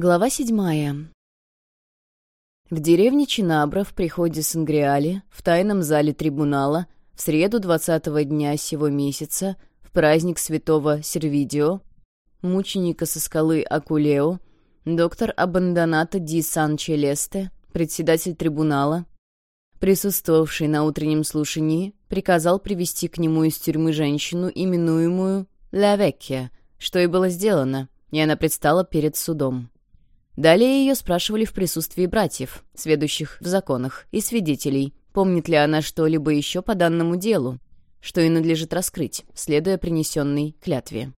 Глава седьмая. В деревне Чинабра в приходе Сангриали, в тайном зале трибунала, в среду двадцатого дня сего месяца, в праздник святого Сервидио, мученика со скалы Акулео, доктор Абандоната ди Сан-Челесте, председатель трибунала, присутствовавший на утреннем слушании, приказал привести к нему из тюрьмы женщину, именуемую Веккия, что и было сделано, и она предстала перед судом. Далее ее спрашивали в присутствии братьев, сведущих в законах, и свидетелей, помнит ли она что-либо еще по данному делу, что и надлежит раскрыть, следуя принесенной клятве.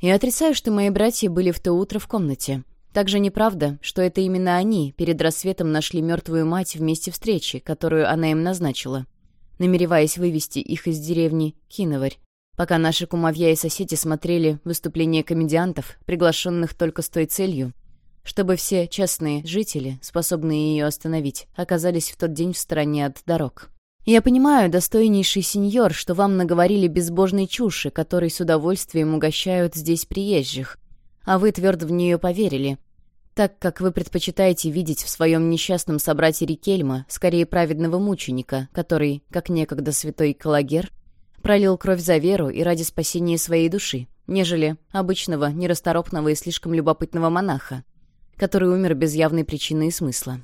Я отрицаю, что мои братья были в то утро в комнате. Также неправда, что это именно они перед рассветом нашли мертвую мать в месте встречи, которую она им назначила, намереваясь вывести их из деревни Киноварь, пока наши кумовья и соседи смотрели выступления комедиантов, приглашенных только с той целью, чтобы все честные жители, способные ее остановить, оказались в тот день в стороне от дорог. Я понимаю, достойнейший сеньор, что вам наговорили безбожной чуши, которой с удовольствием угощают здесь приезжих, а вы твердо в нее поверили, так как вы предпочитаете видеть в своем несчастном собрате Рикельма скорее праведного мученика, который, как некогда святой Калагер, пролил кровь за веру и ради спасения своей души, нежели обычного, нерасторопного и слишком любопытного монаха, который умер без явной причины и смысла.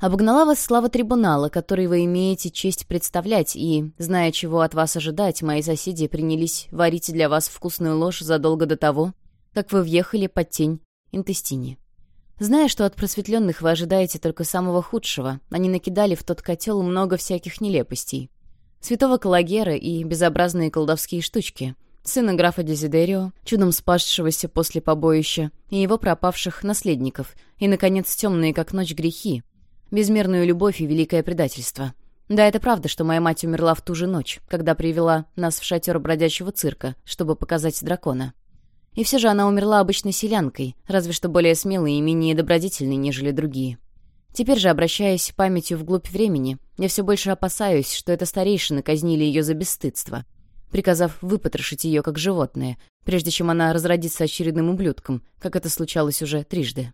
Обогнала вас слава трибунала, который вы имеете честь представлять, и, зная, чего от вас ожидать, мои соседи принялись варить для вас вкусную ложь задолго до того, как вы въехали под тень интестини. Зная, что от просветленных вы ожидаете только самого худшего, они накидали в тот котел много всяких нелепостей. Святого Калагера и безобразные колдовские штучки — сына графа Дезидерио, чудом спасшегося после побоища, и его пропавших наследников, и, наконец, темные, как ночь, грехи, безмерную любовь и великое предательство. Да, это правда, что моя мать умерла в ту же ночь, когда привела нас в шатер бродячего цирка, чтобы показать дракона. И все же она умерла обычной селянкой, разве что более смелой и менее добродетельной, нежели другие. Теперь же, обращаясь памятью вглубь времени, я все больше опасаюсь, что это старейшины казнили ее за бесстыдство — приказав выпотрошить ее как животное, прежде чем она разродится очередным ублюдком, как это случалось уже трижды.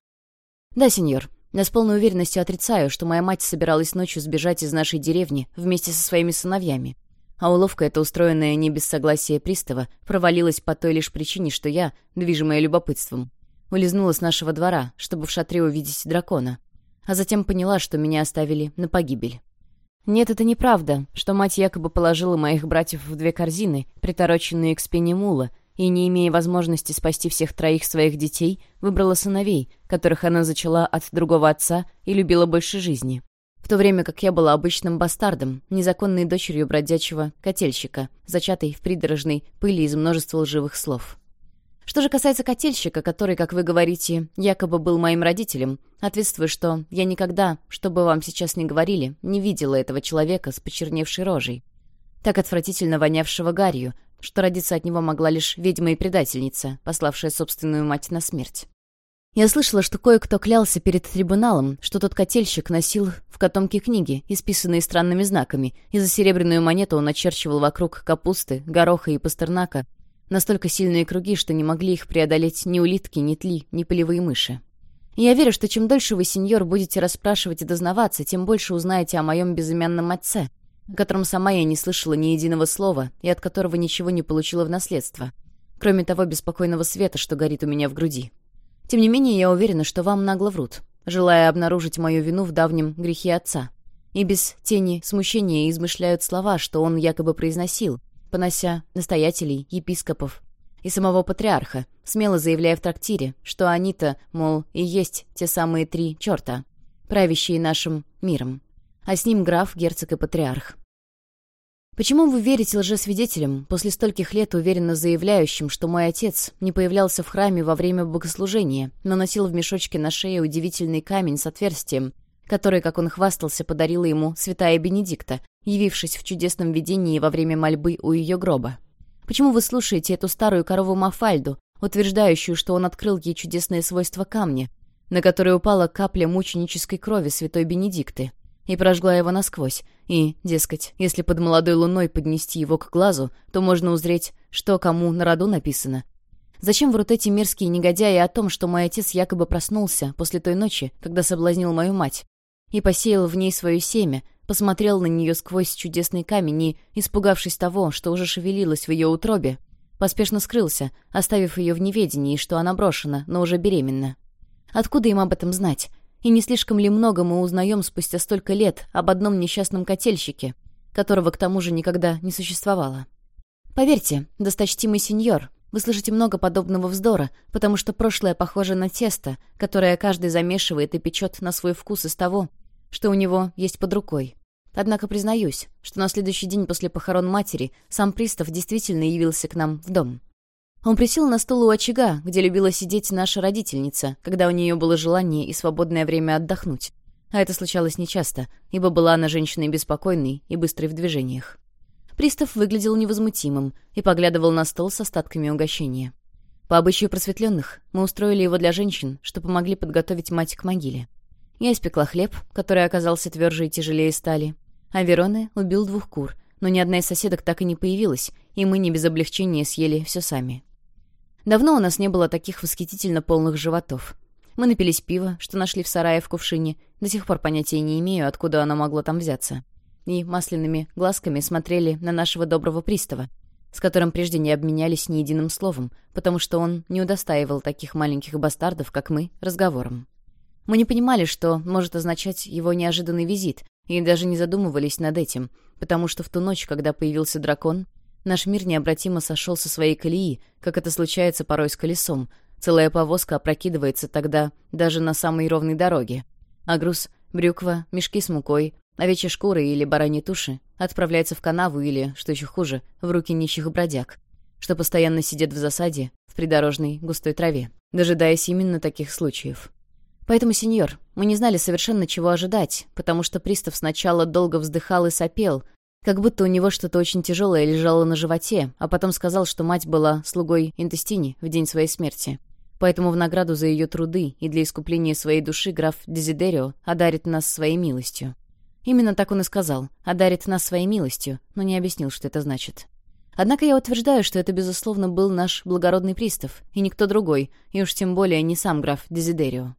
«Да, сеньор, я с полной уверенностью отрицаю, что моя мать собиралась ночью сбежать из нашей деревни вместе со своими сыновьями. А уловка эта, устроенная не без согласия пристава, провалилась по той лишь причине, что я, движимая любопытством, улизнула с нашего двора, чтобы в шатре увидеть дракона, а затем поняла, что меня оставили на погибель. Нет, это неправда, что мать якобы положила моих братьев в две корзины, притороченные к спине мула, и, не имея возможности спасти всех троих своих детей, выбрала сыновей, которых она зачала от другого отца и любила больше жизни. В то время как я была обычным бастардом, незаконной дочерью бродячего котельщика, зачатой в придорожной пыли из множества лживых слов. Что же касается котельщика, который, как вы говорите, якобы был моим родителем, ответствую, что я никогда, что бы вам сейчас ни говорили, не видела этого человека с почерневшей рожей, так отвратительно вонявшего гарью, что родиться от него могла лишь ведьма и предательница, пославшая собственную мать на смерть. Я слышала, что кое-кто клялся перед трибуналом, что тот котельщик носил в котомке книги, исписанные странными знаками, и за серебряную монету он очерчивал вокруг капусты, гороха и пастернака Настолько сильные круги, что не могли их преодолеть ни улитки, ни тли, ни полевые мыши. Я верю, что чем дольше вы, сеньор, будете расспрашивать и дознаваться, тем больше узнаете о моем безымянном отце, о котором сама я не слышала ни единого слова и от которого ничего не получила в наследство, кроме того беспокойного света, что горит у меня в груди. Тем не менее, я уверена, что вам нагло врут, желая обнаружить мою вину в давнем грехе отца. И без тени смущения измышляют слова, что он якобы произносил, понося настоятелей, епископов и самого патриарха, смело заявляя в трактире, что они-то, мол, и есть те самые три черта, правящие нашим миром, а с ним граф, герцог и патриарх. Почему вы верите лжесвидетелям, после стольких лет уверенно заявляющим, что мой отец не появлялся в храме во время богослужения, но носил в мешочке на шее удивительный камень с отверстием, который, как он хвастался, подарила ему святая Бенедикта, явившись в чудесном видении во время мольбы у ее гроба. Почему вы слушаете эту старую корову Мафальду, утверждающую, что он открыл ей чудесные свойства камня, на который упала капля мученической крови святой Бенедикты, и прожгла его насквозь, и, дескать, если под молодой луной поднести его к глазу, то можно узреть, что кому на роду написано. Зачем врут эти мерзкие негодяи о том, что мой отец якобы проснулся после той ночи, когда соблазнил мою мать, и посеял в ней свое семя, посмотрел на нее сквозь чудесный камень и, испугавшись того, что уже шевелилось в ее утробе, поспешно скрылся, оставив ее в неведении, что она брошена, но уже беременна. Откуда им об этом знать? И не слишком ли много мы узнаем спустя столько лет об одном несчастном котельщике, которого к тому же никогда не существовало? Поверьте, досточтимый сеньор, вы слышите много подобного вздора, потому что прошлое похоже на тесто, которое каждый замешивает и печет на свой вкус из того, что у него есть под рукой. Однако признаюсь, что на следующий день после похорон матери сам пристав действительно явился к нам в дом. Он присел на стул у очага, где любила сидеть наша родительница, когда у нее было желание и свободное время отдохнуть. А это случалось нечасто, ибо была она женщиной беспокойной и быстрой в движениях. Пристав выглядел невозмутимым и поглядывал на стол с остатками угощения. По обычаю просветленных, мы устроили его для женщин, что помогли подготовить мать к могиле. Я испекла хлеб, который оказался тверже и тяжелее стали. А Вероны убил двух кур, но ни одна из соседок так и не появилась, и мы не без облегчения съели все сами. Давно у нас не было таких восхитительно полных животов. Мы напились пива, что нашли в сарае в кувшине, до сих пор понятия не имею, откуда оно могло там взяться и масляными глазками смотрели на нашего доброго пристава, с которым прежде не обменялись ни единым словом, потому что он не удостаивал таких маленьких бастардов, как мы, разговором. Мы не понимали, что может означать его неожиданный визит, и даже не задумывались над этим, потому что в ту ночь, когда появился дракон, наш мир необратимо сошел со своей колеи, как это случается порой с колесом. Целая повозка опрокидывается тогда даже на самой ровной дороге. А груз — брюква, мешки с мукой, Овечьи шкуры или бараньи туши отправляются в канаву или, что еще хуже, в руки нищих бродяг, что постоянно сидят в засаде в придорожной густой траве, дожидаясь именно таких случаев. Поэтому, сеньор, мы не знали совершенно чего ожидать, потому что пристав сначала долго вздыхал и сопел, как будто у него что-то очень тяжелое лежало на животе, а потом сказал, что мать была слугой Интестини в день своей смерти. Поэтому в награду за ее труды и для искупления своей души граф Дезидерио одарит нас своей милостью. Именно так он и сказал. Одарит нас своей милостью, но не объяснил, что это значит. Однако я утверждаю, что это, безусловно, был наш благородный пристав, и никто другой, и уж тем более не сам граф Дезидерио.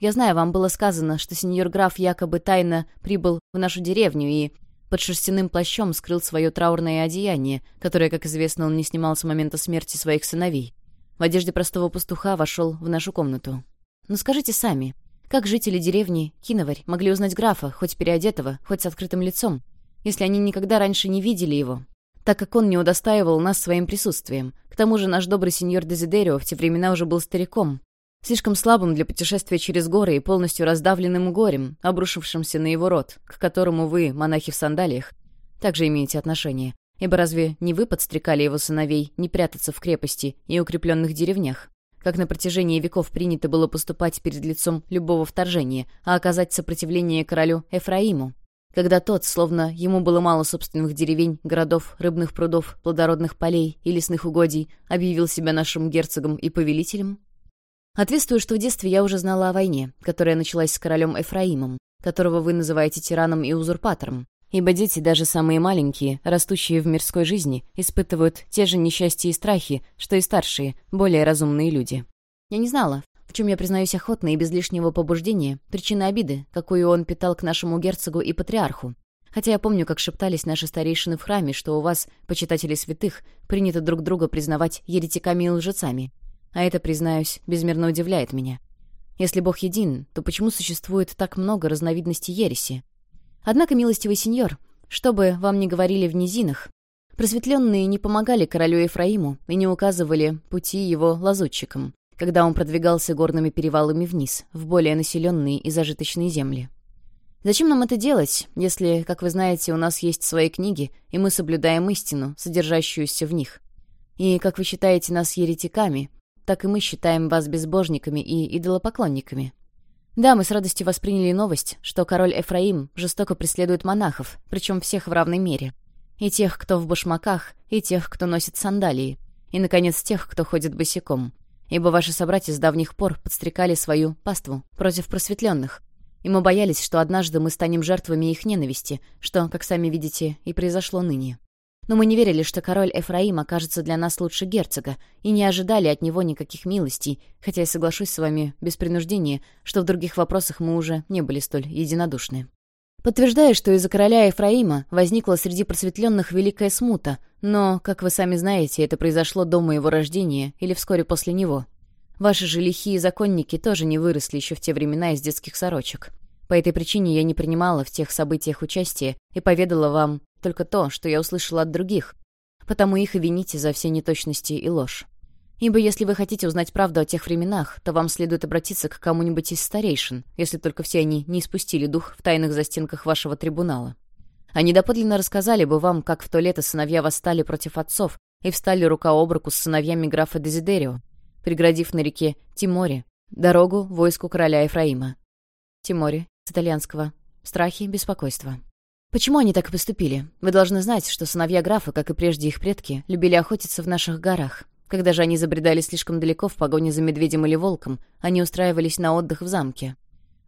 Я знаю, вам было сказано, что сеньор граф якобы тайно прибыл в нашу деревню и под шерстяным плащом скрыл свое траурное одеяние, которое, как известно, он не снимал с момента смерти своих сыновей. В одежде простого пастуха вошел в нашу комнату. Но скажите сами, как жители деревни Киноварь могли узнать графа, хоть переодетого, хоть с открытым лицом, если они никогда раньше не видели его, так как он не удостаивал нас своим присутствием. К тому же наш добрый сеньор Дезидерио в те времена уже был стариком, слишком слабым для путешествия через горы и полностью раздавленным горем, обрушившимся на его род, к которому вы, монахи в сандалиях, также имеете отношение. Ибо разве не вы подстрекали его сыновей не прятаться в крепости и укрепленных деревнях? Как на протяжении веков принято было поступать перед лицом любого вторжения, а оказать сопротивление королю Эфраиму, когда тот, словно ему было мало собственных деревень, городов, рыбных прудов, плодородных полей и лесных угодий, объявил себя нашим герцогом и повелителем? Ответствую, что в детстве я уже знала о войне, которая началась с королем Эфраимом, которого вы называете тираном и узурпатором, ибо дети, даже самые маленькие, растущие в мирской жизни, испытывают те же несчастья и страхи, что и старшие, более разумные люди. Я не знала, в чем я признаюсь охотно и без лишнего побуждения, причины обиды, какую он питал к нашему герцогу и патриарху. Хотя я помню, как шептались наши старейшины в храме, что у вас, почитатели святых, принято друг друга признавать еретиками и лжецами. А это, признаюсь, безмерно удивляет меня. Если Бог един, то почему существует так много разновидностей ереси? Однако, милостивый сеньор, что бы вам ни говорили в низинах, просветленные не помогали королю Ефраиму и не указывали пути его лазутчикам, когда он продвигался горными перевалами вниз, в более населенные и зажиточные земли. Зачем нам это делать, если, как вы знаете, у нас есть свои книги, и мы соблюдаем истину, содержащуюся в них? И, как вы считаете нас еретиками, так и мы считаем вас безбожниками и идолопоклонниками. Да, мы с радостью восприняли новость, что король Эфраим жестоко преследует монахов, причем всех в равной мере. И тех, кто в башмаках, и тех, кто носит сандалии, и, наконец, тех, кто ходит босиком. Ибо ваши собратья с давних пор подстрекали свою паству против просветленных. И мы боялись, что однажды мы станем жертвами их ненависти, что, как сами видите, и произошло ныне. Но мы не верили, что король Эфраим окажется для нас лучше герцога, и не ожидали от него никаких милостей, хотя я соглашусь с вами без принуждения, что в других вопросах мы уже не были столь единодушны. Подтверждаю, что из-за короля Ефраима возникла среди просветленных великая смута, но, как вы сами знаете, это произошло до моего рождения или вскоре после него. Ваши же лихие законники тоже не выросли еще в те времена из детских сорочек. По этой причине я не принимала в тех событиях участия и поведала вам только то, что я услышала от других, потому их и вините за все неточности и ложь. Ибо если вы хотите узнать правду о тех временах, то вам следует обратиться к кому-нибудь из старейшин, если только все они не испустили дух в тайных застенках вашего трибунала. Они доподлинно рассказали бы вам, как в то лето сыновья восстали против отцов и встали рука об руку с сыновьями графа Дезидерио, преградив на реке Тиморе дорогу войску короля Ефраима. Тиморе, с итальянского. Страхи, беспокойство. Почему они так поступили? Вы должны знать, что сыновья графа, как и прежде их предки, любили охотиться в наших горах. Когда же они забредали слишком далеко в погоне за медведем или волком, они устраивались на отдых в замке.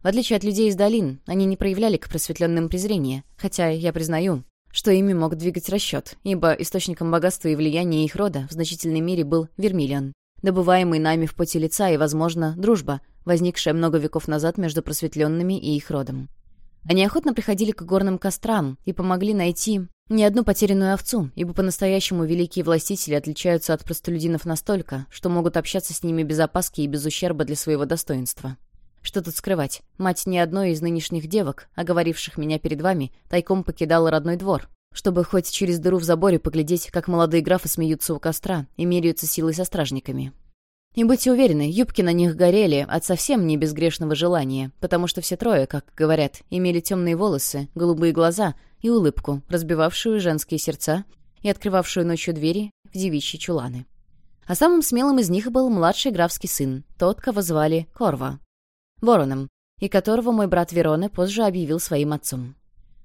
В отличие от людей из долин, они не проявляли к просветленным презрения, хотя я признаю, что ими мог двигать расчет, ибо источником богатства и влияния их рода в значительной мере был вермиллион, добываемый нами в поте лица и, возможно, дружба, возникшая много веков назад между просветленными и их родом. Они охотно приходили к горным кострам и помогли найти не одну потерянную овцу, ибо по-настоящему великие властители отличаются от простолюдинов настолько, что могут общаться с ними без опаски и без ущерба для своего достоинства. Что тут скрывать? Мать ни одной из нынешних девок, оговоривших меня перед вами, тайком покидала родной двор, чтобы хоть через дыру в заборе поглядеть, как молодые графы смеются у костра и меряются силой со стражниками. И будьте уверены, юбки на них горели от совсем не безгрешного желания, потому что все трое, как говорят, имели темные волосы, голубые глаза и улыбку, разбивавшую женские сердца и открывавшую ночью двери в девичьи чуланы. А самым смелым из них был младший графский сын, тот, кого звали Корва, вороном, и которого мой брат Вероне позже объявил своим отцом.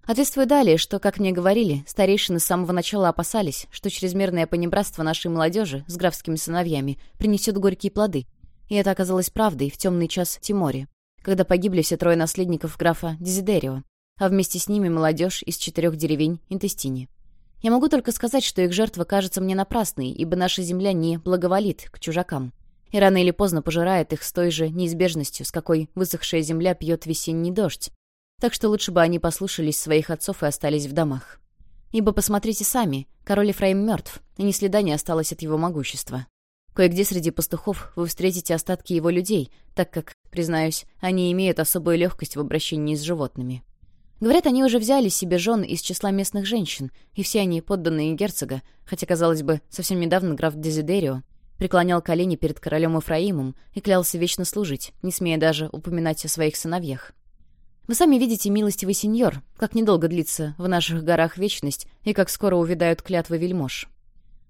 Ответствую далее, что, как мне говорили, старейшины с самого начала опасались, что чрезмерное понебратство нашей молодежи с графскими сыновьями принесет горькие плоды. И это оказалось правдой в темный час Тиморе, когда погибли все трое наследников графа Дезидерио, а вместе с ними молодежь из четырех деревень Интестини. Я могу только сказать, что их жертва кажется мне напрасной, ибо наша земля не благоволит к чужакам. И рано или поздно пожирает их с той же неизбежностью, с какой высохшая земля пьет весенний дождь, так что лучше бы они послушались своих отцов и остались в домах. Ибо посмотрите сами, король Ефраим мертв, и ни следа не осталось от его могущества. Кое-где среди пастухов вы встретите остатки его людей, так как, признаюсь, они имеют особую легкость в обращении с животными. Говорят, они уже взяли себе жен из числа местных женщин, и все они подданные герцога, хотя, казалось бы, совсем недавно граф Дезидерио преклонял колени перед королем Ефраимом и клялся вечно служить, не смея даже упоминать о своих сыновьях. Вы сами видите, милостивый сеньор, как недолго длится в наших горах вечность и как скоро увядают клятвы вельмож.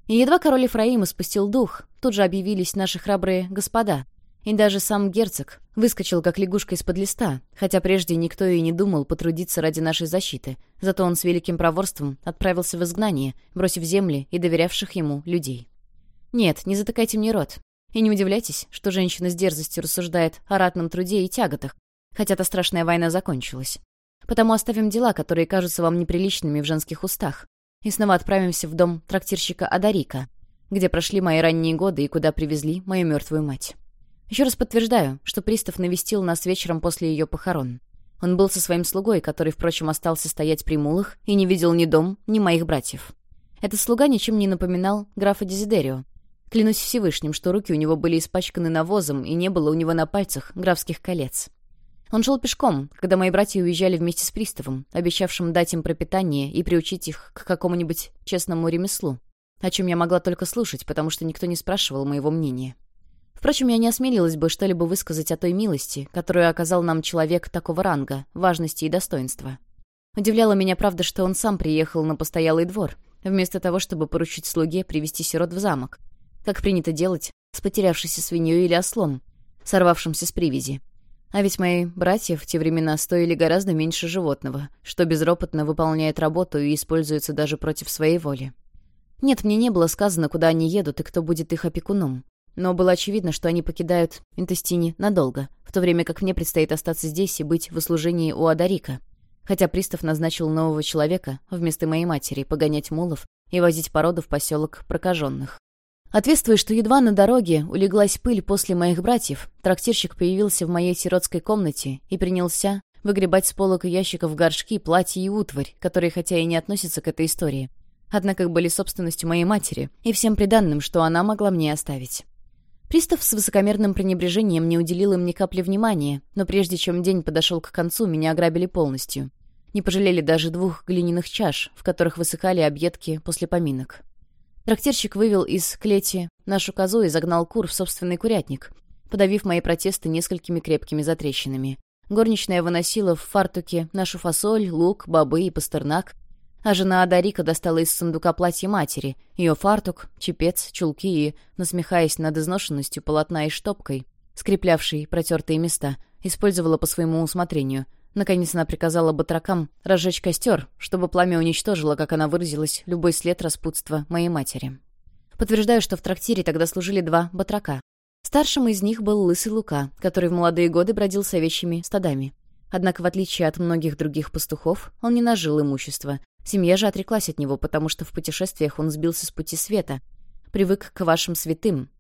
И едва король Ефраим испустил дух, тут же объявились наши храбрые господа. И даже сам герцог выскочил, как лягушка из-под листа, хотя прежде никто и не думал потрудиться ради нашей защиты. Зато он с великим проворством отправился в изгнание, бросив земли и доверявших ему людей. Нет, не затыкайте мне рот. И не удивляйтесь, что женщина с дерзостью рассуждает о ратном труде и тяготах, хотя та страшная война закончилась. Потому оставим дела, которые кажутся вам неприличными в женских устах, и снова отправимся в дом трактирщика Адарика, где прошли мои ранние годы и куда привезли мою мертвую мать. Еще раз подтверждаю, что пристав навестил нас вечером после ее похорон. Он был со своим слугой, который, впрочем, остался стоять при мулах и не видел ни дом, ни моих братьев. Этот слуга ничем не напоминал графа Дезидерио. Клянусь Всевышним, что руки у него были испачканы навозом и не было у него на пальцах графских колец. Он шел пешком, когда мои братья уезжали вместе с приставом, обещавшим дать им пропитание и приучить их к какому-нибудь честному ремеслу, о чем я могла только слушать, потому что никто не спрашивал моего мнения. Впрочем, я не осмелилась бы что-либо высказать о той милости, которую оказал нам человек такого ранга, важности и достоинства. Удивляло меня, правда, что он сам приехал на постоялый двор, вместо того, чтобы поручить слуге привести сирот в замок, как принято делать с потерявшейся свиньей или ослом, сорвавшимся с привязи. А ведь мои братья в те времена стоили гораздо меньше животного, что безропотно выполняет работу и используется даже против своей воли. Нет, мне не было сказано, куда они едут и кто будет их опекуном. Но было очевидно, что они покидают Интестини надолго, в то время как мне предстоит остаться здесь и быть в услужении у Адарика. Хотя пристав назначил нового человека вместо моей матери погонять мулов и возить породу в поселок прокаженных. Ответствуя, что едва на дороге улеглась пыль после моих братьев, трактирщик появился в моей сиротской комнате и принялся выгребать с полок и ящиков горшки, платья и утварь, которые хотя и не относятся к этой истории, однако были собственностью моей матери и всем приданным, что она могла мне оставить. Пристав с высокомерным пренебрежением не уделил им ни капли внимания, но прежде чем день подошел к концу, меня ограбили полностью. Не пожалели даже двух глиняных чаш, в которых высыхали объедки после поминок. Трактирщик вывел из клети нашу козу и загнал кур в собственный курятник, подавив мои протесты несколькими крепкими затрещинами. Горничная выносила в фартуке нашу фасоль, лук, бобы и пастернак, а жена Адарика достала из сундука платье матери, ее фартук, чепец, чулки и, насмехаясь над изношенностью полотна и штопкой, скреплявшей протертые места, использовала по своему усмотрению — Наконец она приказала батракам разжечь костер, чтобы пламя уничтожило, как она выразилась, любой след распутства моей матери. Подтверждаю, что в трактире тогда служили два батрака. Старшим из них был лысый Лука, который в молодые годы бродил с овечьими стадами. Однако, в отличие от многих других пастухов, он не нажил имущества. Семья же отреклась от него, потому что в путешествиях он сбился с пути света, привык к вашим святым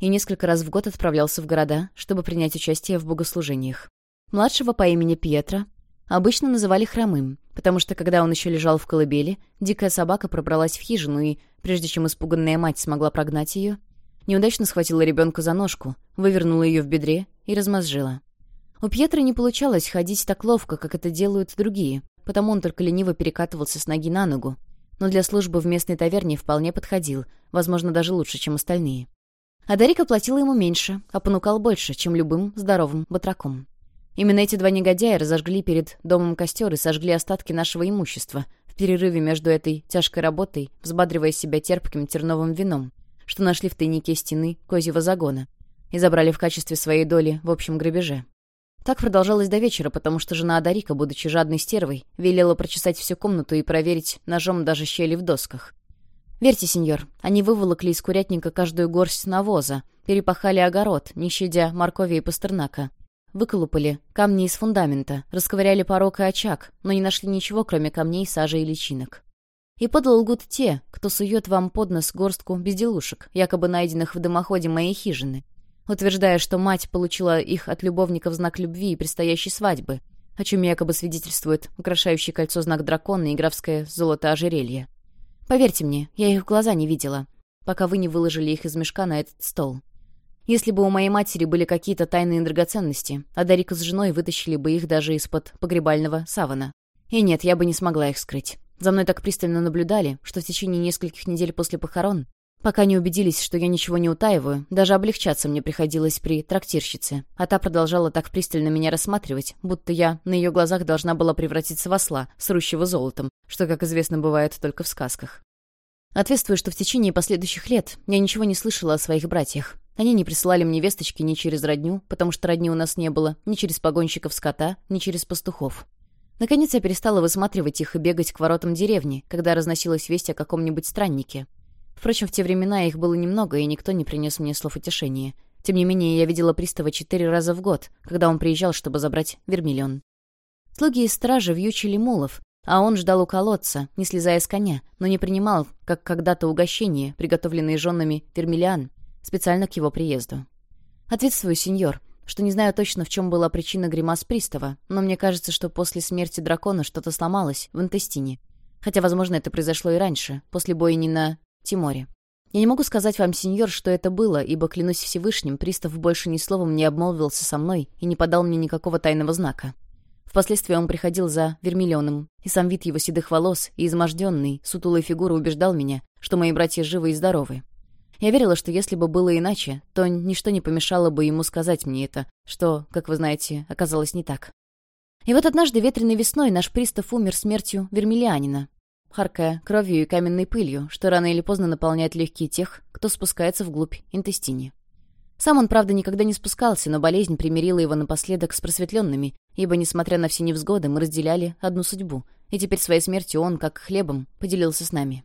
и несколько раз в год отправлялся в города, чтобы принять участие в богослужениях. Младшего по имени Пьетро обычно называли хромым, потому что, когда он еще лежал в колыбели, дикая собака пробралась в хижину и, прежде чем испуганная мать смогла прогнать ее, неудачно схватила ребенка за ножку, вывернула ее в бедре и размозжила. У Пьетро не получалось ходить так ловко, как это делают другие, потому он только лениво перекатывался с ноги на ногу, но для службы в местной таверне вполне подходил, возможно, даже лучше, чем остальные. А Дарик оплатил ему меньше, а понукал больше, чем любым здоровым батраком. Именно эти два негодяя разожгли перед домом костер и сожгли остатки нашего имущества в перерыве между этой тяжкой работой, взбадривая себя терпким терновым вином, что нашли в тайнике стены козьего загона и забрали в качестве своей доли в общем грабеже. Так продолжалось до вечера, потому что жена Адарика, будучи жадной стервой, велела прочесать всю комнату и проверить ножом даже щели в досках. Верьте, сеньор, они выволокли из курятника каждую горсть навоза, перепахали огород, не щадя моркови и пастернака, Выколупали камни из фундамента, расковыряли порог и очаг, но не нашли ничего, кроме камней, сажи и личинок. И подал лгут те, кто сует вам под нос горстку безделушек, якобы найденных в дымоходе моей хижины, утверждая, что мать получила их от любовника в знак любви и предстоящей свадьбы, о чем якобы свидетельствует украшающий кольцо знак дракона и графское золото ожерелье. Поверьте мне, я их в глаза не видела, пока вы не выложили их из мешка на этот стол. Если бы у моей матери были какие-то тайные драгоценности, а Дарика с женой вытащили бы их даже из-под погребального савана. И нет, я бы не смогла их скрыть. За мной так пристально наблюдали, что в течение нескольких недель после похорон, пока не убедились, что я ничего не утаиваю, даже облегчаться мне приходилось при трактирщице, а та продолжала так пристально меня рассматривать, будто я на ее глазах должна была превратиться в осла, срущего золотом, что, как известно, бывает только в сказках. Ответствую, что в течение последующих лет я ничего не слышала о своих братьях, они не присылали мне весточки ни через родню, потому что родни у нас не было, ни через погонщиков скота, ни через пастухов. Наконец я перестала высматривать их и бегать к воротам деревни, когда разносилась весть о каком-нибудь страннике. Впрочем, в те времена их было немного, и никто не принес мне слов утешения. Тем не менее, я видела пристава четыре раза в год, когда он приезжал, чтобы забрать вермиллион. Слуги из стражи вьючили мулов, а он ждал у колодца, не слезая с коня, но не принимал, как когда-то угощение, приготовленные женами вермиллиан, специально к его приезду. «Ответствую, сеньор, что не знаю точно, в чем была причина гримас пристава, но мне кажется, что после смерти дракона что-то сломалось в интестине. Хотя, возможно, это произошло и раньше, после бойни на Тиморе. Я не могу сказать вам, сеньор, что это было, ибо, клянусь Всевышним, пристав больше ни словом не обмолвился со мной и не подал мне никакого тайного знака. Впоследствии он приходил за вермиллионом, и сам вид его седых волос и изможденный, сутулой фигуры убеждал меня, что мои братья живы и здоровы. Я верила, что если бы было иначе, то ничто не помешало бы ему сказать мне это, что, как вы знаете, оказалось не так. И вот однажды ветреной весной наш пристав умер смертью вермиллианина, харкая кровью и каменной пылью, что рано или поздно наполняет легкие тех, кто спускается вглубь интестини. Сам он, правда, никогда не спускался, но болезнь примирила его напоследок с просветленными, ибо, несмотря на все невзгоды, мы разделяли одну судьбу, и теперь своей смертью он, как хлебом, поделился с нами.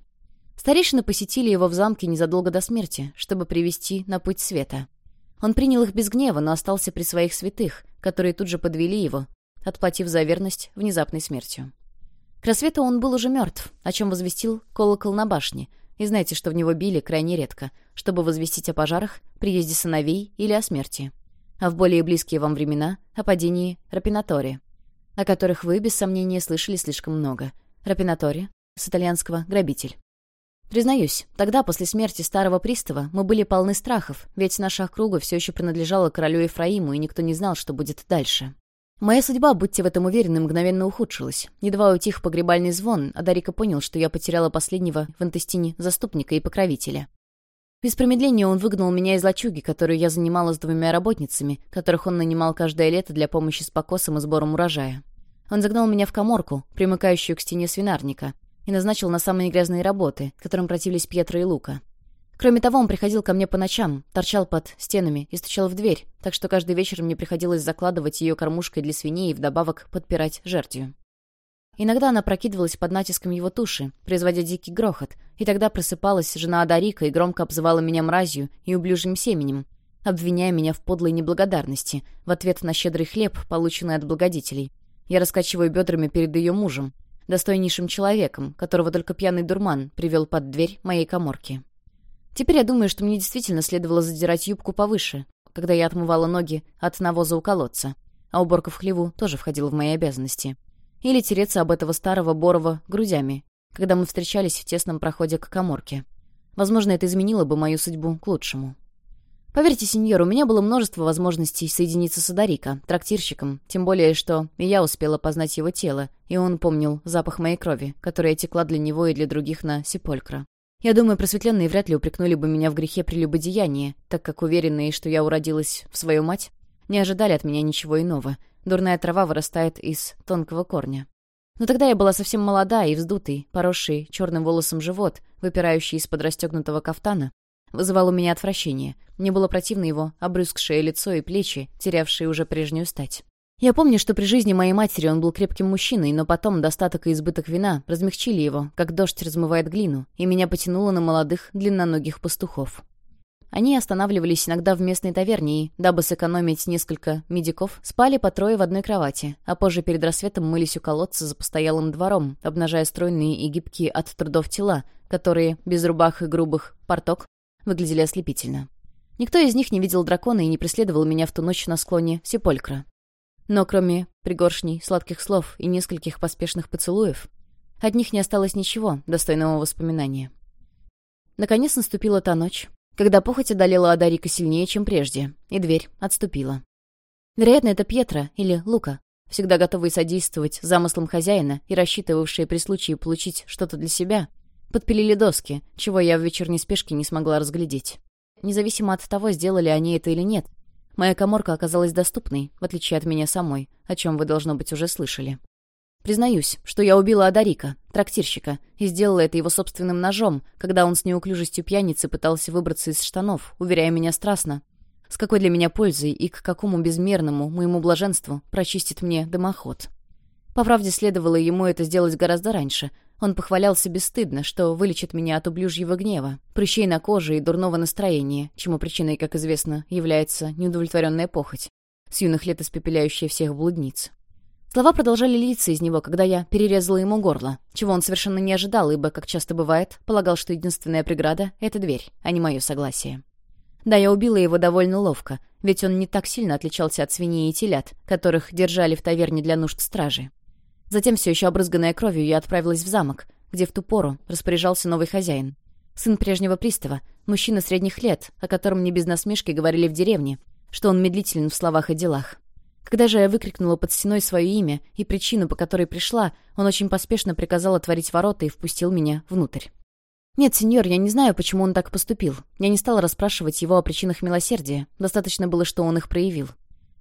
Старейшины посетили его в замке незадолго до смерти, чтобы привести на путь света. Он принял их без гнева, но остался при своих святых, которые тут же подвели его, отплатив за верность внезапной смертью. К рассвету он был уже мертв, о чем возвестил колокол на башне. И знаете, что в него били крайне редко, чтобы возвестить о пожарах, приезде сыновей или о смерти. А в более близкие вам времена — о падении Рапинатори, о которых вы, без сомнения, слышали слишком много. Рапинатори — с итальянского «грабитель». Признаюсь, тогда, после смерти старого пристава, мы были полны страхов, ведь наша округа все еще принадлежала королю Ефраиму, и никто не знал, что будет дальше. Моя судьба, будьте в этом уверены, мгновенно ухудшилась. Едва утих погребальный звон, а Дарика понял, что я потеряла последнего в Антестине заступника и покровителя. Без промедления он выгнал меня из лачуги, которую я занимала с двумя работницами, которых он нанимал каждое лето для помощи с покосом и сбором урожая. Он загнал меня в коморку, примыкающую к стене свинарника, и назначил на самые грязные работы, которым противились Пьетро и Лука. Кроме того, он приходил ко мне по ночам, торчал под стенами и стучал в дверь, так что каждый вечер мне приходилось закладывать ее кормушкой для свиней и вдобавок подпирать жердью. Иногда она прокидывалась под натиском его туши, производя дикий грохот, и тогда просыпалась жена Адарика и громко обзывала меня мразью и ублюжьим семенем, обвиняя меня в подлой неблагодарности в ответ на щедрый хлеб, полученный от благодетелей. Я раскачиваю бедрами перед ее мужем, достойнейшим человеком, которого только пьяный дурман привел под дверь моей коморки. Теперь я думаю, что мне действительно следовало задирать юбку повыше, когда я отмывала ноги от навоза у колодца, а уборка в хлеву тоже входила в мои обязанности. Или тереться об этого старого Борова грудями, когда мы встречались в тесном проходе к коморке. Возможно, это изменило бы мою судьбу к лучшему. Поверьте, сеньор, у меня было множество возможностей соединиться с Адарика, трактирщиком, тем более, что я успела познать его тело, и он помнил запах моей крови, которая текла для него и для других на Сеполькро. Я думаю, просветленные вряд ли упрекнули бы меня в грехе прелюбодеяния, так как уверенные, что я уродилась в свою мать, не ожидали от меня ничего иного. Дурная трава вырастает из тонкого корня. Но тогда я была совсем молода и вздутый, поросший черным волосом живот, выпирающий из-под расстегнутого кафтана, вызывал у меня отвращение. Мне было противно его обрюзгшее лицо и плечи, терявшие уже прежнюю стать. Я помню, что при жизни моей матери он был крепким мужчиной, но потом достаток и избыток вина размягчили его, как дождь размывает глину, и меня потянуло на молодых, длинноногих пастухов. Они останавливались иногда в местной таверне и, дабы сэкономить несколько медиков, спали по трое в одной кровати, а позже перед рассветом мылись у колодца за постоялым двором, обнажая стройные и гибкие от трудов тела, которые, без рубах и грубых порток, выглядели ослепительно. Никто из них не видел дракона и не преследовал меня в ту ночь на склоне Сеполькра. Но кроме пригоршней сладких слов и нескольких поспешных поцелуев, от них не осталось ничего достойного воспоминания. Наконец наступила та ночь, когда похоть одолела Адарика сильнее, чем прежде, и дверь отступила. Вероятно, это Пьетро или Лука, всегда готовые содействовать замыслам хозяина и рассчитывавшие при случае получить что-то для себя, подпилили доски, чего я в вечерней спешке не смогла разглядеть. Независимо от того, сделали они это или нет, моя коморка оказалась доступной, в отличие от меня самой, о чем вы, должно быть, уже слышали. Признаюсь, что я убила Адарика, трактирщика, и сделала это его собственным ножом, когда он с неуклюжестью пьяницы пытался выбраться из штанов, уверяя меня страстно, с какой для меня пользой и к какому безмерному моему блаженству прочистит мне дымоход. По правде, следовало ему это сделать гораздо раньше, он похвалялся бесстыдно, что вылечит меня от ублюжьего гнева, прыщей на коже и дурного настроения, чему причиной, как известно, является неудовлетворенная похоть, с юных лет испепеляющая всех блудниц. Слова продолжали литься из него, когда я перерезала ему горло, чего он совершенно не ожидал, ибо, как часто бывает, полагал, что единственная преграда — это дверь, а не мое согласие. Да, я убила его довольно ловко, ведь он не так сильно отличался от свиней и телят, которых держали в таверне для нужд стражи. Затем, все еще обрызганная кровью, я отправилась в замок, где в ту пору распоряжался новый хозяин. Сын прежнего пристава, мужчина средних лет, о котором не без насмешки говорили в деревне, что он медлителен в словах и делах. Когда же я выкрикнула под стеной свое имя и причину, по которой пришла, он очень поспешно приказал отворить ворота и впустил меня внутрь. «Нет, сеньор, я не знаю, почему он так поступил. Я не стала расспрашивать его о причинах милосердия. Достаточно было, что он их проявил.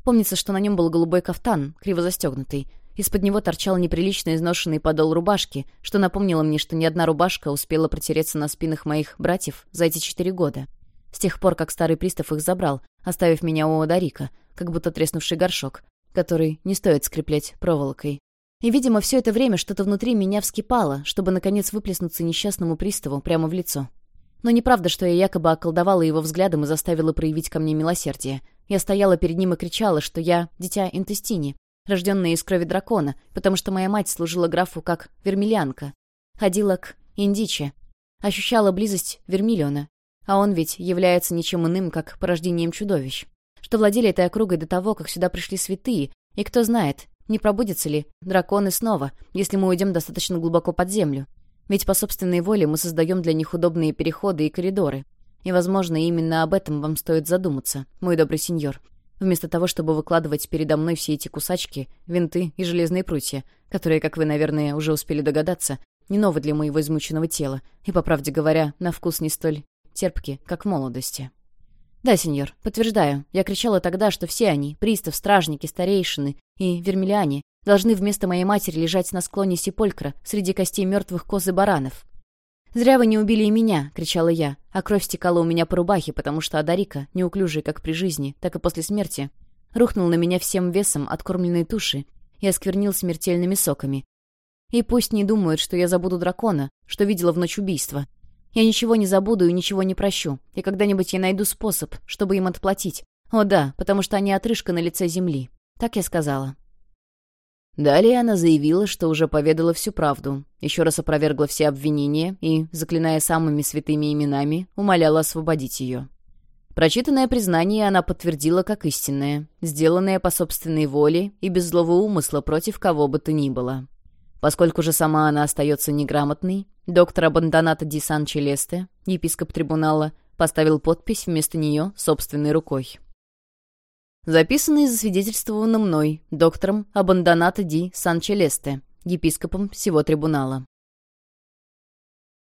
Помнится, что на нем был голубой кафтан, криво застегнутый. Из-под него торчал неприлично изношенный подол рубашки, что напомнило мне, что ни одна рубашка успела протереться на спинах моих братьев за эти четыре года. С тех пор, как старый пристав их забрал, оставив меня у Одарика, как будто треснувший горшок, который не стоит скреплять проволокой. И, видимо, все это время что-то внутри меня вскипало, чтобы, наконец, выплеснуться несчастному приставу прямо в лицо. Но неправда, что я якобы околдовала его взглядом и заставила проявить ко мне милосердие. Я стояла перед ним и кричала, что я — дитя Интестини, рожденная из крови дракона, потому что моя мать служила графу как вермилянка. Ходила к Индиче, ощущала близость Вермиллиона, а он ведь является ничем иным, как порождением чудовищ. Что владели этой округой до того, как сюда пришли святые, и кто знает, не пробудятся ли драконы снова, если мы уйдем достаточно глубоко под землю. Ведь по собственной воле мы создаем для них удобные переходы и коридоры. И, возможно, именно об этом вам стоит задуматься, мой добрый сеньор. Вместо того, чтобы выкладывать передо мной все эти кусачки, винты и железные прутья, которые, как вы, наверное, уже успели догадаться, не новы для моего измученного тела, и, по правде говоря, на вкус не столь терпки, как в молодости. «Да, сеньор, подтверждаю. Я кричала тогда, что все они, пристав, стражники, старейшины и вермиллиане, должны вместо моей матери лежать на склоне Сеполькра среди костей мертвых коз и баранов. «Зря вы не убили и меня!» — кричала я, а кровь стекала у меня по рубахе, потому что Адарика, неуклюжий как при жизни, так и после смерти, рухнул на меня всем весом откормленной туши и осквернил смертельными соками. И пусть не думают, что я забуду дракона, что видела в ночь убийства, я ничего не забуду и ничего не прощу. И когда-нибудь я найду способ, чтобы им отплатить. О да, потому что они отрыжка на лице земли. Так я сказала. Далее она заявила, что уже поведала всю правду, еще раз опровергла все обвинения и, заклиная самыми святыми именами, умоляла освободить ее. Прочитанное признание она подтвердила как истинное, сделанное по собственной воле и без злого умысла против кого бы то ни было. Поскольку же сама она остается неграмотной, доктор Абандоната ди Сан-Челесте, епископ трибунала, поставил подпись вместо нее собственной рукой. Записано и засвидетельствовано мной, доктором Абандоната ди Сан-Челесте, епископом всего трибунала.